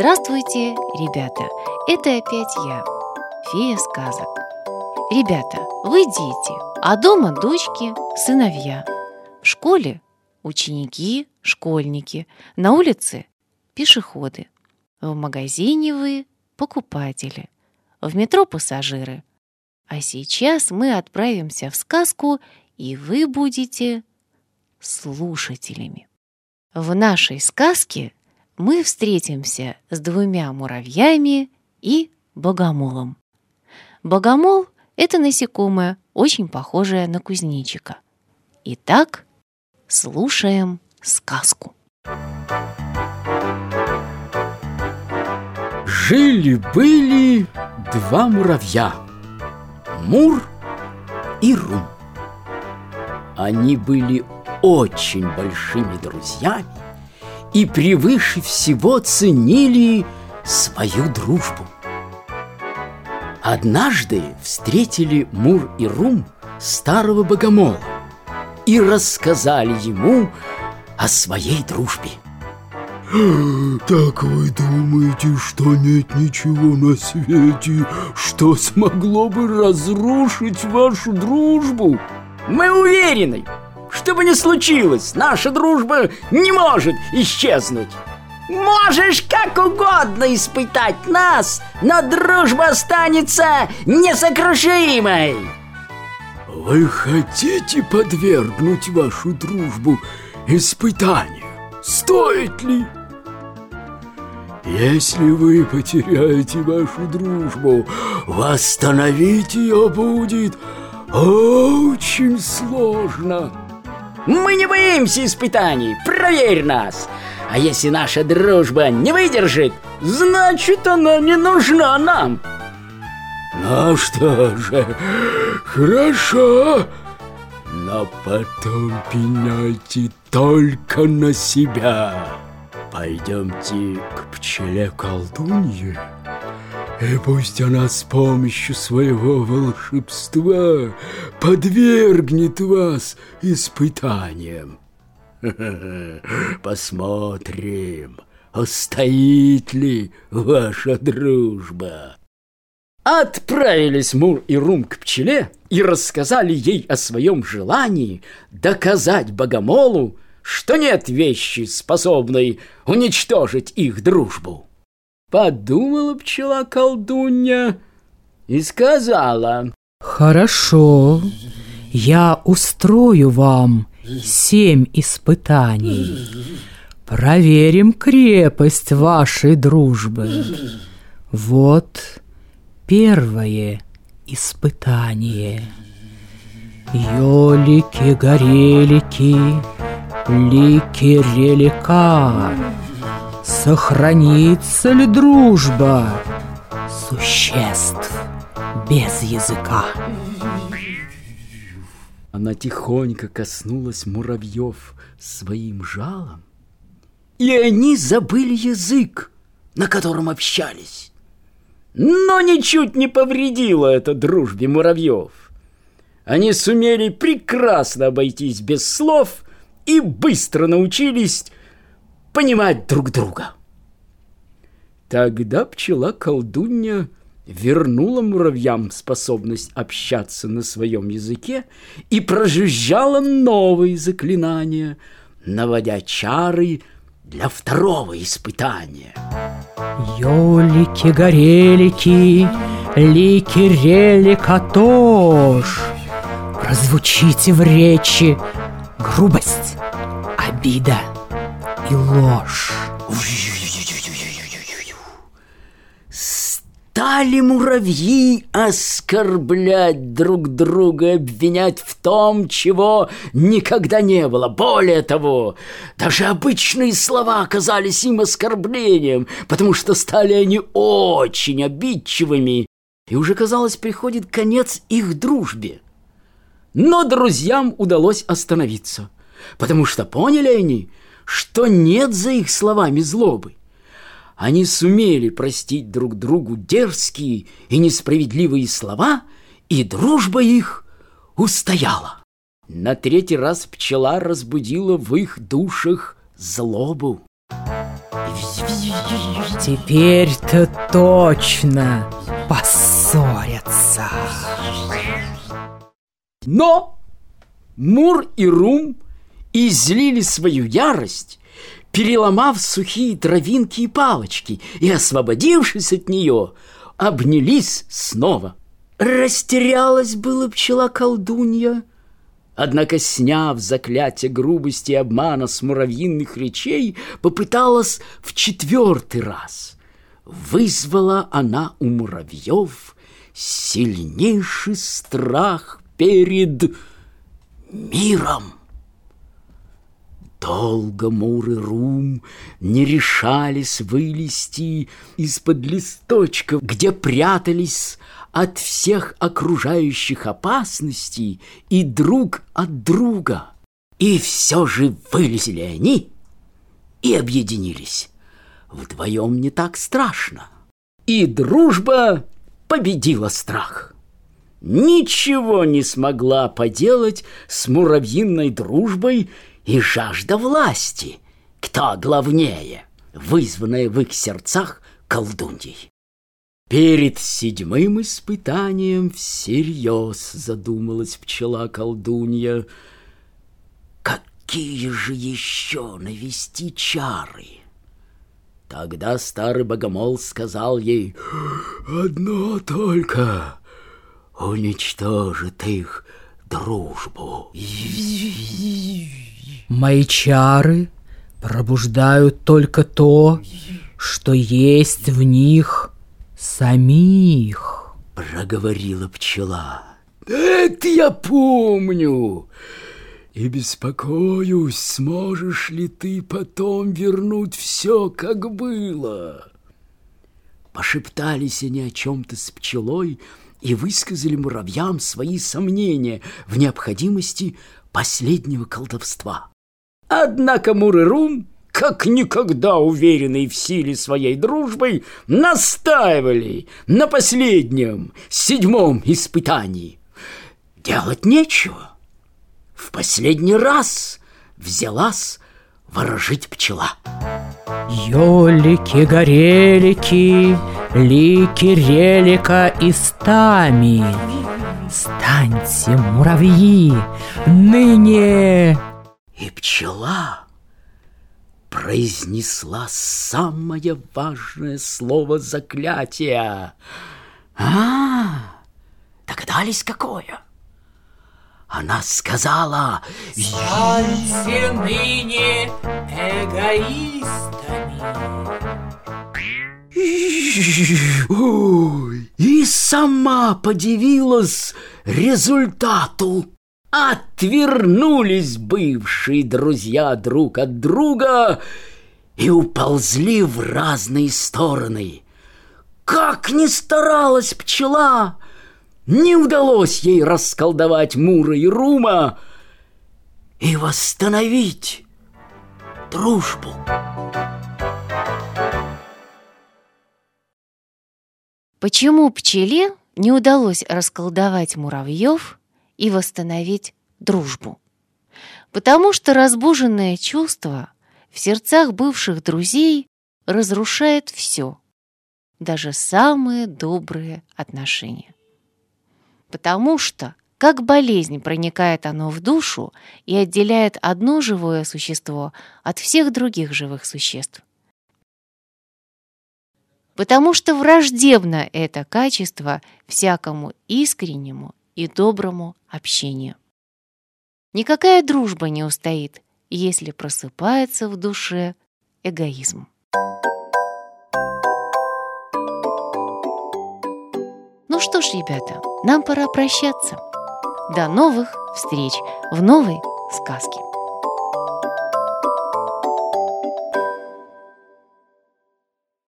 Здравствуйте, ребята! Это опять я, фея сказок. Ребята, вы дети, а дома дочки, сыновья. В школе ученики, школьники, на улице пешеходы. В магазине вы покупатели, в метро пассажиры. А сейчас мы отправимся в сказку, и вы будете слушателями. В нашей сказке мы встретимся с двумя муравьями и богомолом. Богомол — это насекомое, очень похожее на кузнечика. Итак, слушаем сказку. Жили-были два муравья — Мур и Рум. Они были очень большими друзьями и превыше всего ценили свою дружбу. Однажды встретили Мур и Рум старого богомола и рассказали ему о своей дружбе. Так вы думаете, что нет ничего на свете, что смогло бы разрушить вашу дружбу? Мы уверены, что бы ни случилось, наша дружба не может исчезнуть. Можешь как угодно испытать нас, но дружба останется несокрушимой. Вы хотите подвергнуть вашу дружбу испытанию? Стоит ли? Если вы потеряете вашу дружбу, восстановить ее будет очень сложно. Мы не боимся испытаний, проверь нас. А если наша дружба не выдержит, значит она не нужна нам. Ну что же, хорошо, но потом пеняйте только на себя. Пойдемте к пчеле-колдунье, и пусть она с помощью своего волшебства подвергнет вас испытаниям. Посмотрим, устоит ли ваша дружба. Отправились Мур и Рум к пчеле и рассказали ей о своем желании доказать Богомолу, что нет вещи, способной уничтожить их дружбу. Подумала пчела-колдунья и сказала Хорошо, я устрою вам семь испытаний. Проверим крепость вашей дружбы. Вот первое испытание. Ёлики-горелики, лики-релика. Сохранится ли дружба существ без языка? Она тихонько коснулась муравьев своим жалом, и они забыли язык, на котором общались. Но ничуть не повредило это дружбе муравьев. Они сумели прекрасно обойтись без слов и быстро научились понимать друг друга. Тогда пчела-колдунья вернула муравьям способность общаться на своем языке и прожужжала новые заклинания, наводя чары для второго испытания. Ёлики-горелики, лики-реликатош, Прозвучите в речи грубость, обида и ложь. Стали муравьи оскорблять друг друга, обвинять в том, чего никогда не было. Более того, даже обычные слова оказались им оскорблением, потому что стали они очень обидчивыми, и уже, казалось, приходит конец их дружбе. Но друзьям удалось остановиться, потому что поняли они, что нет за их словами злобы. Они сумели простить друг другу дерзкие и несправедливые слова, и дружба их устояла. На третий раз пчела разбудила в их душах злобу. Теперь-то точно поссорятся. Но Мур и Рум излили свою ярость, переломав сухие травинки и палочки, и, освободившись от нее, обнялись снова. Растерялась была пчела-колдунья, Однако, сняв заклятие грубости и обмана с муравьиных речей, попыталась в четвертый раз. Вызвала она у муравьев сильнейший страх перед миром. Долго Мур и Рум не решались вылезти из-под листочков, где прятались от всех окружающих опасностей и друг от друга. И все же вылезли они и объединились. Вдвоем не так страшно. И дружба победила страх. Ничего не смогла поделать с муравьиной дружбой и жажда власти. Кто главнее, вызванная в их сердцах колдуньей. Перед седьмым испытанием всерьез задумалась пчела-колдунья. Какие же еще навести чары? Тогда старый богомол сказал ей, «Одно только уничтожит их дружбу». Мои чары пробуждают только то, что есть в них самих. Проговорила пчела. Это я помню. И беспокоюсь, сможешь ли ты потом вернуть все, как было. Пошептались они о чем-то с пчелой и высказали муравьям свои сомнения в необходимости последнего колдовства. Однако Мурырум, как никогда уверенный в силе своей дружбой, настаивали на последнем, седьмом испытании. Делать нечего. В последний раз взялась ворожить пчела. Ёлики-горелики, лики-релика и стами. Станьте, муравьи, ныне и пчела произнесла самое важное слово заклятия. А, догадались, какое? Она сказала Станьте ныне эгоистами и сама подивилась результату. Отвернулись бывшие друзья друг от друга и уползли в разные стороны. Как ни старалась пчела, не удалось ей расколдовать Мура и Рума и восстановить дружбу. Почему пчеле не удалось расколдовать муравьев и восстановить дружбу. Потому что разбуженное чувство в сердцах бывших друзей разрушает все, даже самые добрые отношения. Потому что, как болезнь проникает оно в душу и отделяет одно живое существо от всех других живых существ. Потому что враждебно это качество всякому искреннему и доброму общению. Никакая дружба не устоит, если просыпается в душе эгоизм. Ну что ж, ребята, нам пора прощаться. До новых встреч в новой сказке.